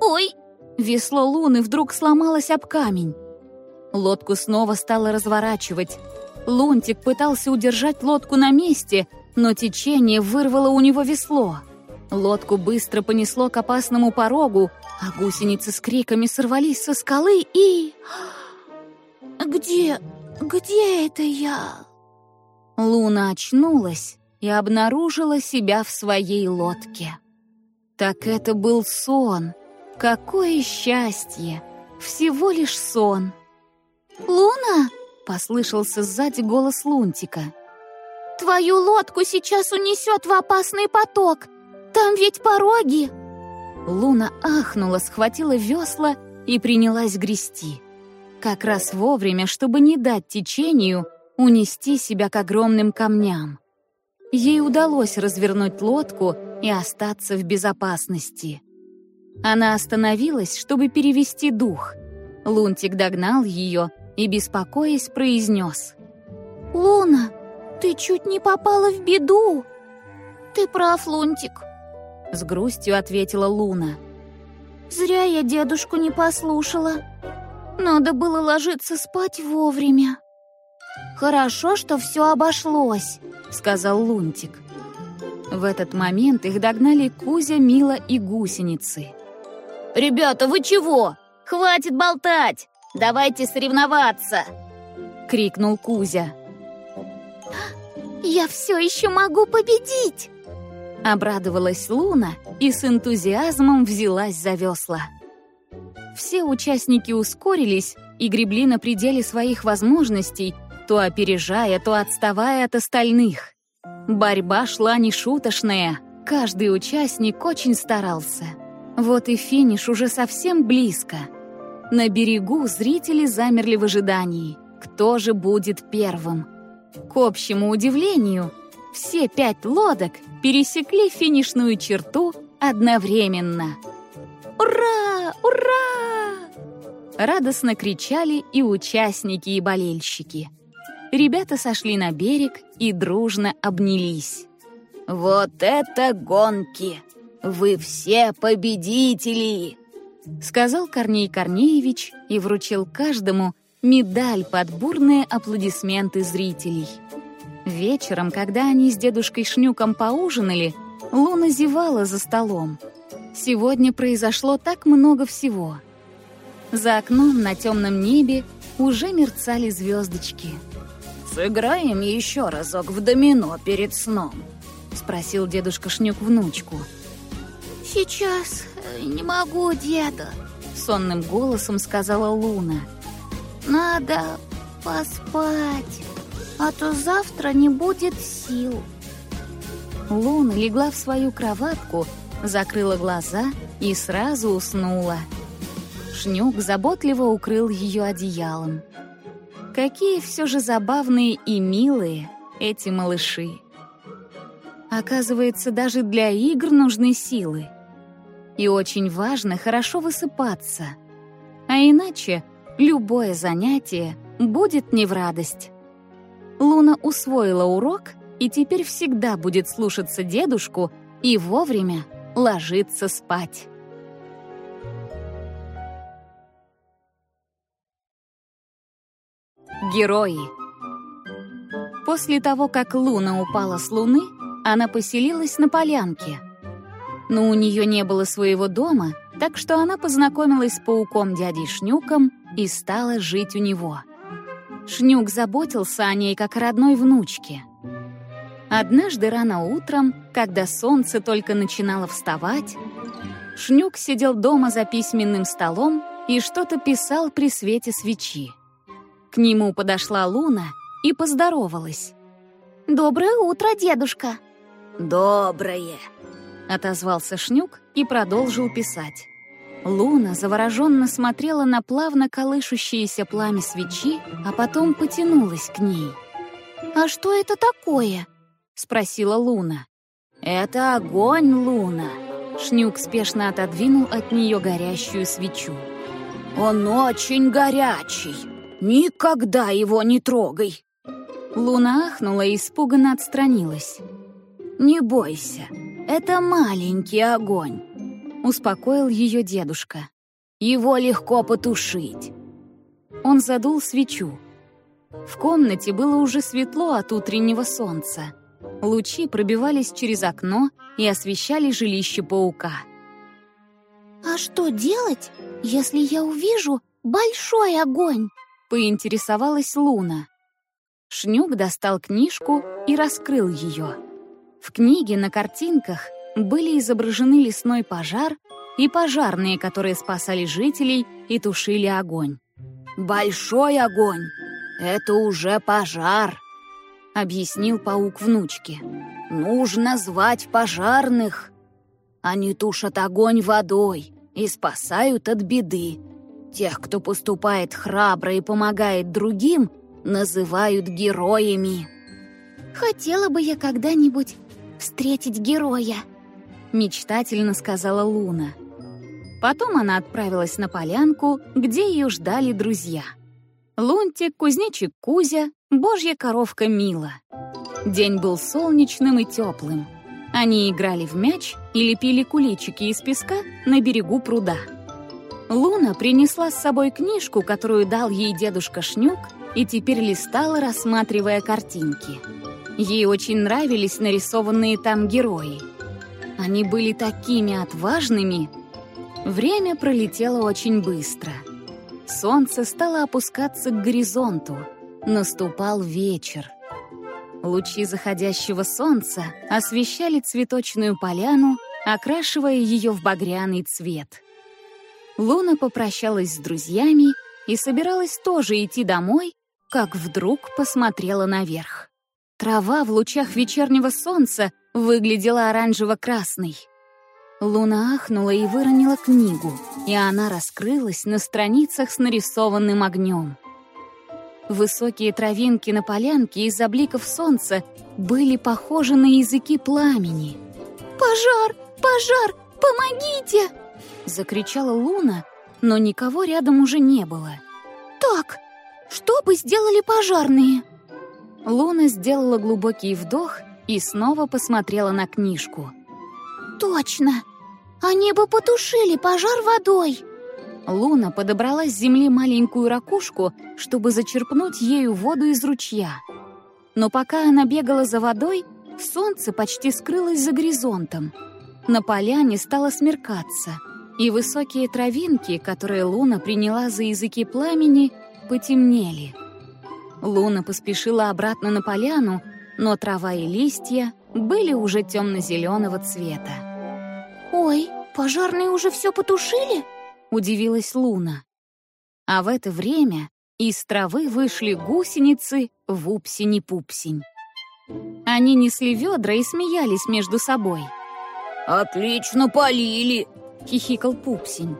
«Ой!» Весло Луны вдруг сломалось об камень. Лодку снова стало разворачивать. Лунтик пытался удержать лодку на месте, но течение вырвало у него весло. Лодку быстро понесло к опасному порогу, а гусеницы с криками сорвались со скалы и... «Где... где это я?» Луна очнулась и обнаружила себя в своей лодке. Так это был сон. Какое счастье! Всего лишь сон. «Луна?» — послышался сзади голос Лунтика. «Твою лодку сейчас унесет в опасный поток. Там ведь пороги!» Луна ахнула, схватила весла и принялась грести. Как раз вовремя, чтобы не дать течению унести себя к огромным камням. Ей удалось развернуть лодку и остаться в безопасности. Она остановилась, чтобы перевести дух. Лунтик догнал ее и, беспокоясь, произнес. «Луна, ты чуть не попала в беду!» «Ты прав, Лунтик», — с грустью ответила Луна. «Зря я дедушку не послушала. Надо было ложиться спать вовремя». «Хорошо, что все обошлось», — сказал Лунтик. В этот момент их догнали Кузя, Мила и гусеницы. «Ребята, вы чего? Хватит болтать! Давайте соревноваться!» — крикнул Кузя. «Я все еще могу победить!» Обрадовалась Луна и с энтузиазмом взялась за весла. Все участники ускорились и гребли на пределе своих возможностей, то опережая, то отставая от остальных. Борьба шла нешуточная, каждый участник очень старался. Вот и финиш уже совсем близко. На берегу зрители замерли в ожидании, кто же будет первым. К общему удивлению, все пять лодок пересекли финишную черту одновременно. «Ура! Ура!» Радостно кричали и участники, и болельщики. Ребята сошли на берег и дружно обнялись. «Вот это гонки! Вы все победители!» Сказал Корней Корнеевич и вручил каждому медаль под бурные аплодисменты зрителей. Вечером, когда они с дедушкой Шнюком поужинали, Луна зевала за столом. Сегодня произошло так много всего. За окном на темном небе уже мерцали звездочки — «Сыграем еще разок в домино перед сном?» — спросил дедушка Шнюк внучку. «Сейчас не могу, деда», — сонным голосом сказала Луна. «Надо поспать, а то завтра не будет сил». Луна легла в свою кроватку, закрыла глаза и сразу уснула. Шнюк заботливо укрыл ее одеялом. Какие все же забавные и милые эти малыши. Оказывается, даже для игр нужны силы. И очень важно хорошо высыпаться. А иначе любое занятие будет не в радость. Луна усвоила урок и теперь всегда будет слушаться дедушку и вовремя ложиться спать. Герои. После того, как Луна упала с Луны, она поселилась на полянке. Но у нее не было своего дома, так что она познакомилась с пауком дядей Шнюком и стала жить у него. Шнюк заботился о ней как о родной внучке. Однажды рано утром, когда солнце только начинало вставать, Шнюк сидел дома за письменным столом и что-то писал при свете свечи. К нему подошла Луна и поздоровалась. «Доброе утро, дедушка!» «Доброе!» — отозвался Шнюк и продолжил писать. Луна завороженно смотрела на плавно колышущееся пламя свечи, а потом потянулась к ней. «А что это такое?» — спросила Луна. «Это огонь, Луна!» Шнюк спешно отодвинул от нее горящую свечу. «Он очень горячий!» Никогда его не трогай!» Луна ахнула и испуганно отстранилась. «Не бойся, это маленький огонь», — успокоил ее дедушка. «Его легко потушить». Он задул свечу. В комнате было уже светло от утреннего солнца. Лучи пробивались через окно и освещали жилище паука. «А что делать, если я увижу большой огонь?» — поинтересовалась Луна. Шнюк достал книжку и раскрыл ее. В книге на картинках были изображены лесной пожар и пожарные, которые спасали жителей и тушили огонь. «Большой огонь! Это уже пожар!» — объяснил паук внучке. «Нужно звать пожарных. Они тушат огонь водой и спасают от беды. Тех, кто поступает храбро и помогает другим, называют героями». «Хотела бы я когда-нибудь встретить героя», — мечтательно сказала Луна. Потом она отправилась на полянку, где ее ждали друзья. Лунтик, кузнечик Кузя, божья коровка Мила. День был солнечным и теплым. Они играли в мяч и лепили куличики из песка на берегу пруда. Луна принесла с собой книжку, которую дал ей дедушка Шнюк, и теперь листала, рассматривая картинки. Ей очень нравились нарисованные там герои. Они были такими отважными. Время пролетело очень быстро. Солнце стало опускаться к горизонту. Наступал вечер. Лучи заходящего солнца освещали цветочную поляну, окрашивая ее в багряный цвет. Луна попрощалась с друзьями и собиралась тоже идти домой, как вдруг посмотрела наверх. Трава в лучах вечернего солнца выглядела оранжево-красной. Луна ахнула и выронила книгу, и она раскрылась на страницах с нарисованным огнем. Высокие травинки на полянке из-за бликов солнца были похожи на языки пламени. «Пожар! Пожар! Помогите!» — закричала Луна, но никого рядом уже не было. «Так, что бы сделали пожарные?» Луна сделала глубокий вдох и снова посмотрела на книжку. «Точно! Они бы потушили пожар водой!» Луна подобрала с земли маленькую ракушку, чтобы зачерпнуть ею воду из ручья. Но пока она бегала за водой, солнце почти скрылось за горизонтом. На поляне стало смеркаться, и высокие травинки, которые Луна приняла за языки пламени, потемнели. Луна поспешила обратно на поляну, но трава и листья были уже темно-зеленого цвета. «Ой, пожарные уже все потушили?» — удивилась Луна. А в это время из травы вышли гусеницы Вупсень-Пупсень. Они несли ведра и смеялись между собой. «Отлично полили!» — хихикал Пупсень.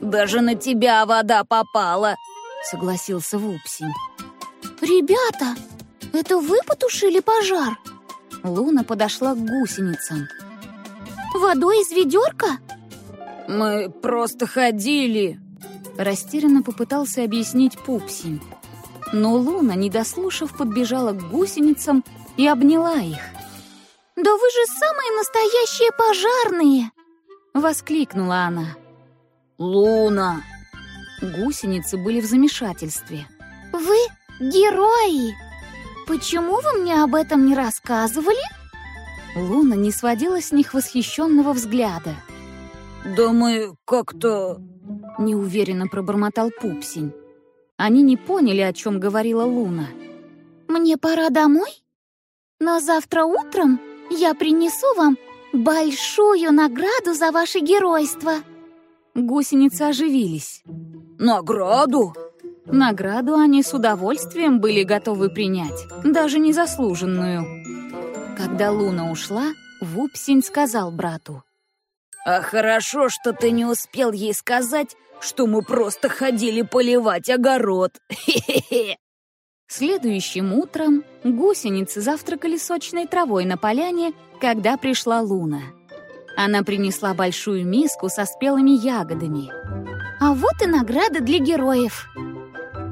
«Даже на тебя вода попала!» — согласился Вупсень. «Ребята, это вы потушили пожар?» Луна подошла к гусеницам. «Водой из ведерка?» «Мы просто ходили!» Растерянно попытался объяснить Пупсень. Но Луна, не дослушав, подбежала к гусеницам и обняла их. «Да вы же самые настоящие пожарные!» Воскликнула она. «Луна!» Гусеницы были в замешательстве. «Вы герои! Почему вы мне об этом не рассказывали?» Луна не сводила с них восхищенного взгляда. «Да мы как-то...» — неуверенно пробормотал Пупсень. Они не поняли, о чем говорила Луна. «Мне пора домой, но завтра утром я принесу вам большую награду за ваше геройство». Гусеницы оживились. «Награду?» Награду они с удовольствием были готовы принять, даже незаслуженную. Когда Луна ушла, Вупсень сказал брату. «А хорошо, что ты не успел ей сказать, что мы просто ходили поливать огород. Хе-хе-хе!» Следующим утром гусеницы завтракали сочной травой на поляне, когда пришла Луна. Она принесла большую миску со спелыми ягодами. «А вот и награда для героев!»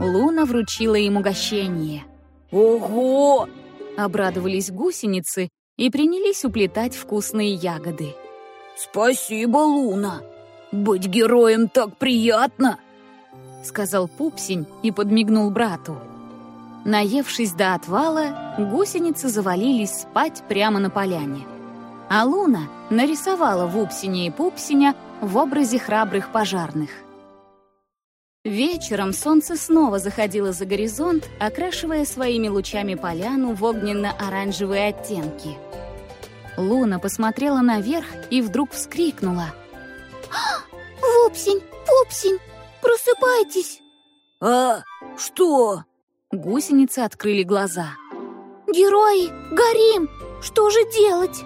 Луна вручила им угощение. «Ого!» — обрадовались гусеницы и принялись уплетать вкусные ягоды. «Спасибо, Луна! Быть героем так приятно!» — сказал Пупсень и подмигнул брату. Наевшись до отвала, гусеницы завалились спать прямо на поляне. А Луна нарисовала Вупсине и Пупсиня в образе храбрых пожарных. Вечером солнце снова заходило за горизонт, окрашивая своими лучами поляну в огненно-оранжевые оттенки. Луна посмотрела наверх и вдруг вскрикнула. «Вупсень, Пупсень, просыпайтесь!» «А что?» Гусеницы открыли глаза. «Герои, горим! Что же делать?»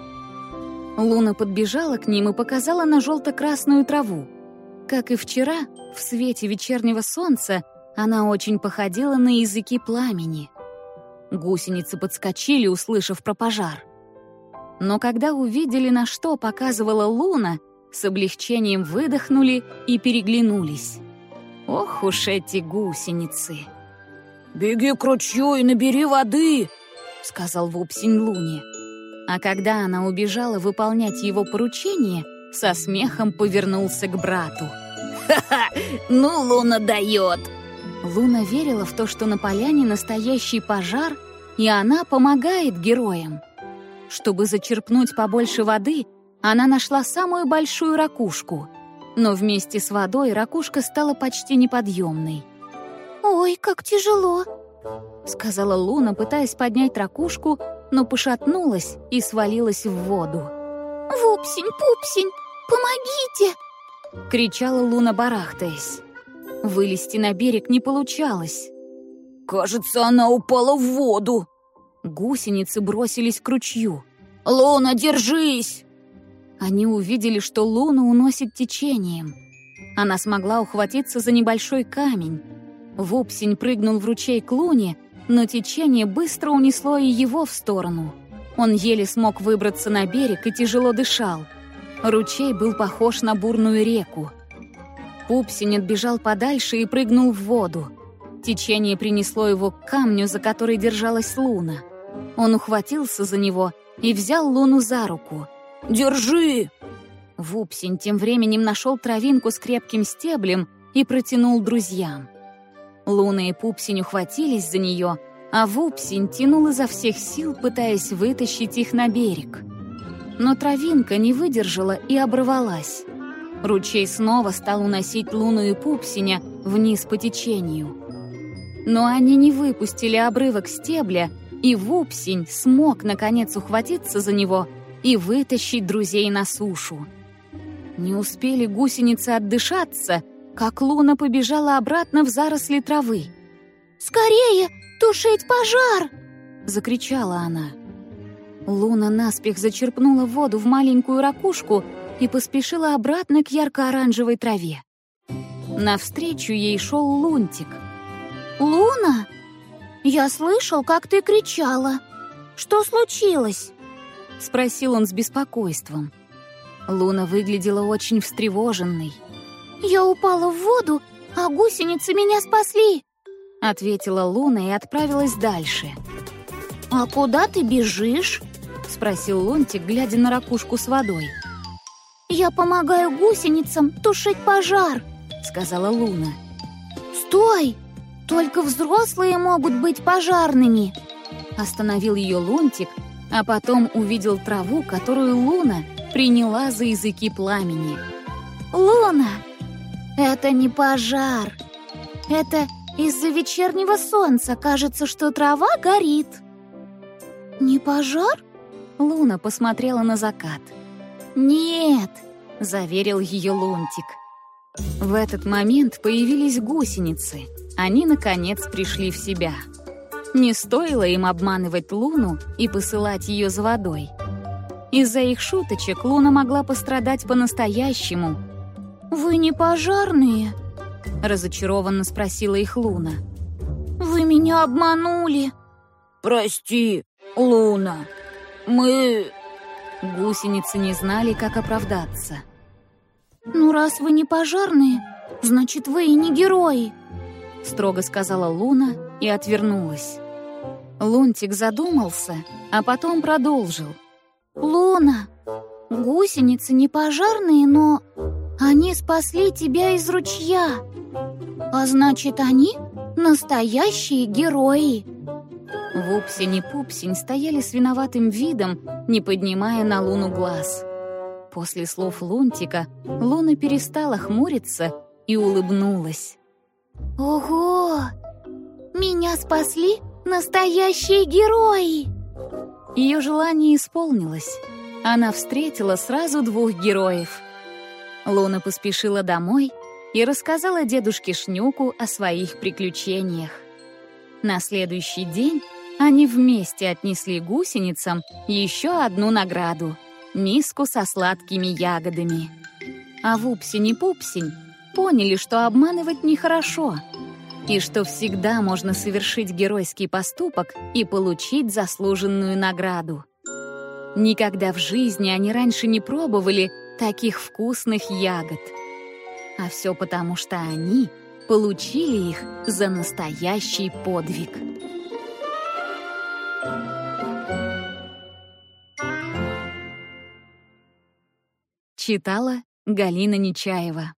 Луна подбежала к ним и показала на желто-красную траву. Как и вчера, в свете вечернего солнца она очень походила на языки пламени. Гусеницы подскочили, услышав про пожар. Но когда увидели, на что показывала Луна, с облегчением выдохнули и переглянулись. Ох уж эти гусеницы! «Беги к ручью и набери воды!» — сказал Вупсень Луне. А когда она убежала выполнять его поручение, со смехом повернулся к брату. «Ха-ха! Ну, Луна дает!» Луна верила в то, что на поляне настоящий пожар, и она помогает героям. Чтобы зачерпнуть побольше воды, она нашла самую большую ракушку. Но вместе с водой ракушка стала почти неподъемной. «Ой, как тяжело!» — сказала Луна, пытаясь поднять ракушку, но пошатнулась и свалилась в воду. «Вупсень, пупсень, помогите!» — кричала Луна, барахтаясь. Вылезти на берег не получалось. «Кажется, она упала в воду!» Гусеницы бросились к ручью. «Луна, держись!» Они увидели, что Луну уносит течением. Она смогла ухватиться за небольшой камень. Вупсень прыгнул в ручей к Луне, но течение быстро унесло и его в сторону. Он еле смог выбраться на берег и тяжело дышал. Ручей был похож на бурную реку. Пупсень отбежал подальше и прыгнул в воду. Течение принесло его к камню, за который держалась Луна. Он ухватился за него и взял Луну за руку. «Держи!» Вупсень тем временем нашел травинку с крепким стеблем и протянул друзьям. Луна и Пупсень ухватились за нее, а Вупсень тянул изо всех сил, пытаясь вытащить их на берег. Но травинка не выдержала и оборвалась. Ручей снова стал уносить Луну и Пупсиня вниз по течению. Но они не выпустили обрывок стебля, и Вупсень смог, наконец, ухватиться за него и вытащить друзей на сушу. Не успели гусеницы отдышаться, как Луна побежала обратно в заросли травы. «Скорее, тушить пожар!» — закричала она. Луна наспех зачерпнула воду в маленькую ракушку и поспешила обратно к ярко-оранжевой траве. Навстречу ей шел Лунтик. «Луна, я слышал, как ты кричала. Что случилось?» — спросил он с беспокойством. Луна выглядела очень встревоженной. «Я упала в воду, а гусеницы меня спасли!» — ответила Луна и отправилась дальше. «А куда ты бежишь?» — спросил Лунтик, глядя на ракушку с водой. «Я помогаю гусеницам тушить пожар», — сказала Луна. «Стой! Только взрослые могут быть пожарными!» Остановил ее Лунтик, а потом увидел траву, которую Луна приняла за языки пламени. «Луна, это не пожар. Это из-за вечернего солнца кажется, что трава горит. Не пожар? Луна посмотрела на закат. Нет, заверил ее Лунтик. В этот момент появились гусеницы. Они, наконец, пришли в себя. Не стоило им обманывать Луну и посылать ее за водой. Из-за их шуточек Луна могла пострадать по-настоящему, «Вы не пожарные?» — разочарованно спросила их Луна. «Вы меня обманули!» «Прости, Луна, мы...» Гусеницы не знали, как оправдаться. «Ну, раз вы не пожарные, значит, вы и не герои!» Строго сказала Луна и отвернулась. Лунтик задумался, а потом продолжил. «Луна, гусеницы не пожарные, но они спасли тебя из ручья. А значит, они Настоящие герои. Вупсень и Пупсень стояли с виноватым видом, не поднимая на Луну глаз. После слов Лунтика Луна перестала хмуриться и улыбнулась. «Ого! Меня спасли настоящие герои!» Ее желание исполнилось. Она встретила сразу двух героев. Луна поспешила домой и рассказала дедушке Шнюку о своих приключениях. На следующий день они вместе отнесли гусеницам еще одну награду — миску со сладкими ягодами. А Вупсень и поняли, что обманывать нехорошо, и что всегда можно совершить геройский поступок и получить заслуженную награду. Никогда в жизни они раньше не пробовали таких вкусных ягод. А все потому, что они получили их за настоящий подвиг. Читала Галина Нечаева